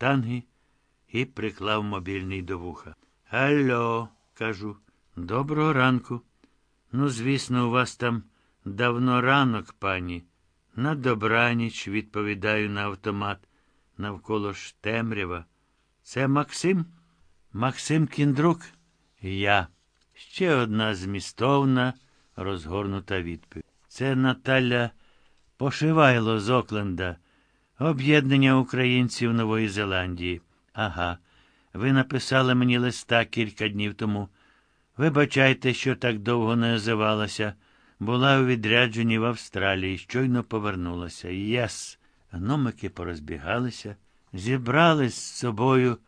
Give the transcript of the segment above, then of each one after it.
штанги і приклав мобільний до вуха. Алло, кажу, доброго ранку. Ну, звісно, у вас там давно ранок, пані. На добраніч, відповідаю на автомат. Навколо ж темрява. Це Максим? Максим Кіндрук? Я. Ще одна змістовна, розгорнута відповідь. Це Наталя Пошивайло з Окленда, об'єднання українців Нової Зеландії. Ага. Ви написали мені листа кілька днів тому. Вибачайте, що так довго не озивалася. Була у відрядженні в Австралії, щойно повернулася. Yes. Гномики порозбігалися, зібрали з собою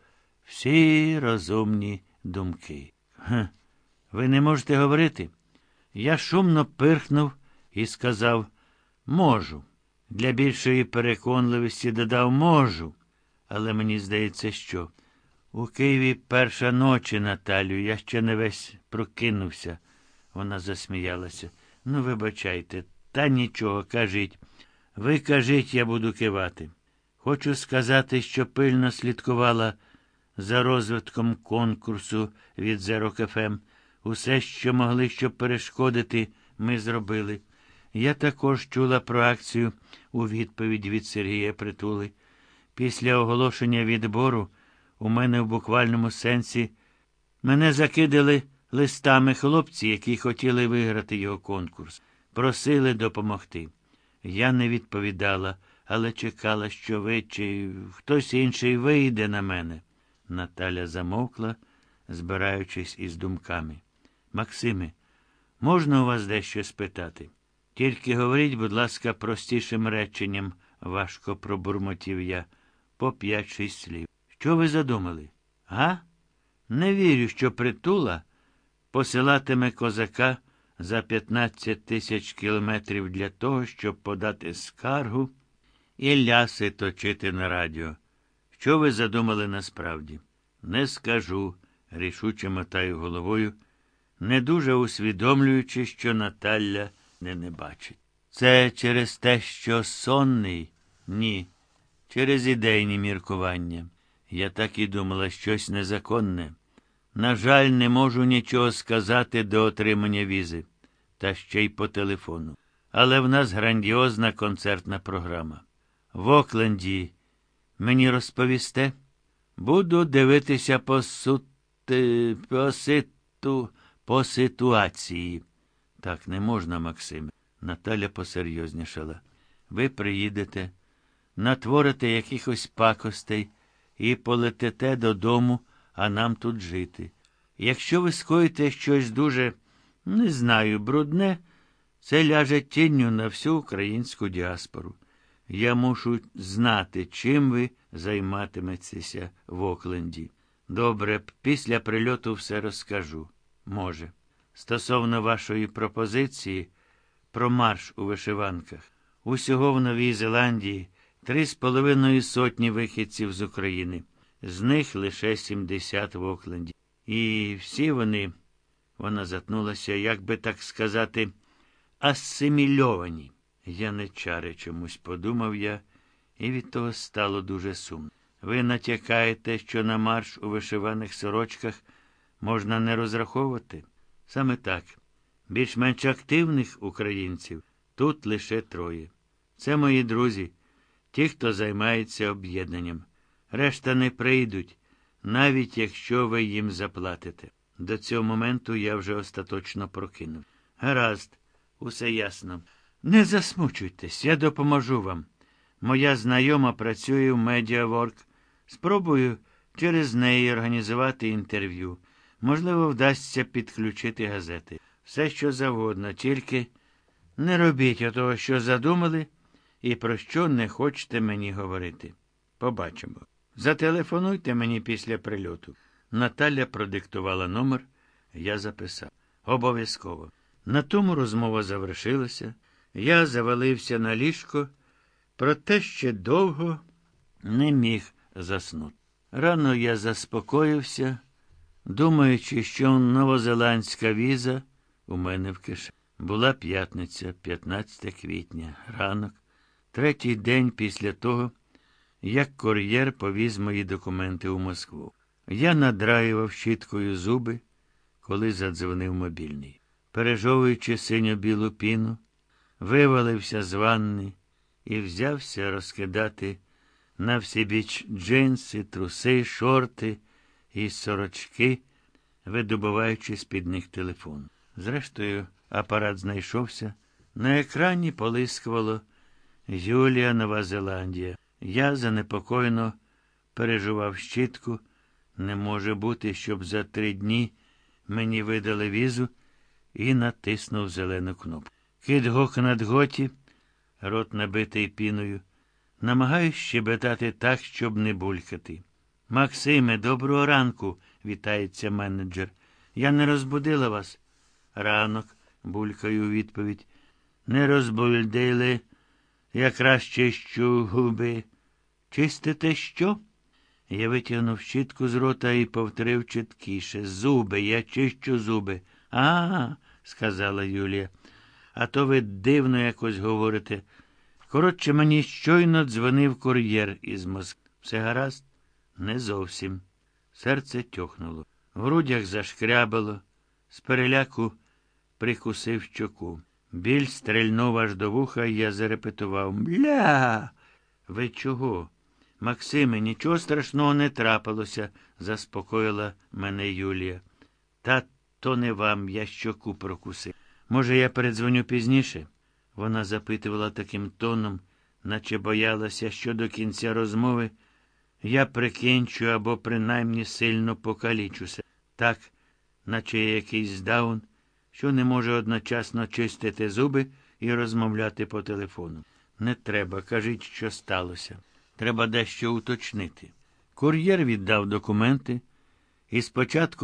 всі розумні думки. Ге, ви не можете говорити? Я шумно пирхнув і сказав можу. Для більшої переконливості додав можу. Але мені здається, що. У Києві перша ночі, Наталю, я ще не весь прокинувся. Вона засміялася. Ну, вибачайте, та нічого, кажіть. Ви кажіть, я буду кивати. Хочу сказати, що пильно слідкувала за розвитком конкурсу від Зерокефем. Усе, що могли, щоб перешкодити, ми зробили. Я також чула про акцію у відповідь від Сергія Притули. Після оголошення відбору у мене в буквальному сенсі мене закидали листами хлопці, які хотіли виграти його конкурс, просили допомогти. Я не відповідала, але чекала, що ви чи хтось інший вийде на мене. Наталя замовкла, збираючись із думками. Максиме, можна у вас дещо спитати? Тільки говоріть, будь ласка, простішим реченням, важко пробурмотів я, по п'ять-шість слів. Що ви задумали? Га? Не вірю, що притула посилатиме козака за 15 тисяч кілометрів для того, щоб подати скаргу і ляси точити на радіо. Що ви задумали насправді? Не скажу, рішуче мотаю головою, не дуже усвідомлюючи, що Наталя не не бачить. Це через те, що сонний? Ні. Через ідейні міркування. Я так і думала, щось незаконне. На жаль, не можу нічого сказати до отримання візи, та ще й по телефону. Але в нас грандіозна концертна програма. В Окленді мені розповісте? Буду дивитися по сути, по ситу, по ситуації. Так не можна, Максиме. Наталя посерйознішала. Ви приїдете, натворите якихось пакостей і полетите додому, а нам тут жити. Якщо ви скоїте щось дуже, не знаю, брудне, це ляже тінню на всю українську діаспору. Я мушу знати, чим ви займатиметеся в Окленді. Добре, після прильоту все розкажу. Може. Стосовно вашої пропозиції про марш у вишиванках, усього в Новій Зеландії три з половиною сотні вихідців з України, з них лише 70 в Окленді. І всі вони, вона затнулася, як би так сказати, асимільовані. Я не чари чомусь, подумав я, і від того стало дуже сумно. Ви натякаєте, що на марш у вишиваних сорочках можна не розраховувати? Саме так. Більш-менш активних українців тут лише троє. Це мої друзі, ті, хто займається об'єднанням. Решта не прийдуть, навіть якщо ви їм заплатите. До цього моменту я вже остаточно прокинув. Гаразд, усе ясно. Не засмучуйтесь, я допоможу вам. Моя знайома працює в Медіаворк. Спробую через неї організувати інтерв'ю. Можливо, вдасться підключити газети. Все, що завгодно, тільки не робіть отого, що задумали, і про що не хочете мені говорити. Побачимо. Зателефонуйте мені після прильоту. Наталя продиктувала номер, я записав. Обов'язково. На тому розмова завершилася. Я завалився на ліжко, проте ще довго не міг заснути. Рано я заспокоївся, думаючи, що новозеландська віза у мене в кишені. Була п'ятниця, 15 квітня, ранок, третій день після того, як кур'єр повіз мої документи у Москву. Я надраював щіткою зуби, коли задзвонив мобільний. Пережовуючи синьо-білу піну, вивалився з ванни і взявся розкидати на всібіч джинси, труси, шорти і сорочки, видобуваючи з-під них телефон. Зрештою, апарат знайшовся. На екрані полискувало Юлія Нова Зеландія. Я занепокоєно переживав щітку. Не може бути, щоб за три дні мені видали візу і натиснув зелену кнопку. Кид гок над готі, рот набитий піною. Намагаюсь щебетати так, щоб не булькати. Максиме, доброго ранку, вітається менеджер. Я не розбудила вас. Ранок, булькаю у відповідь. Не розбудили. Якраз чищу губи. Чистите що? Я витягнув щітку з рота і повторив чіткіше. Зуби, я чищу зуби. А, сказала Юлія. А то ви дивно якось говорите. Коротше, мені щойно дзвонив кур'єр із Москви. Все гаразд? Не зовсім. Серце тьохнуло. В грудях зашкрябало, з переляку прикусив щоку. Біль стрельнув аж до вуха, і я зарепетував. Мля. Ви чого? Максиме, нічого страшного не трапилося, заспокоїла мене Юлія. Та то не вам, я щоку прокусив. Може, я передзвоню пізніше? Вона запитувала таким тоном, наче боялася, що до кінця розмови я прикінчу або принаймні сильно покалічуся. Так, наче я якийсь даун, що не може одночасно чистити зуби і розмовляти по телефону. Не треба, кажіть, що сталося. Треба дещо уточнити. Кур'єр віддав документи і спочатку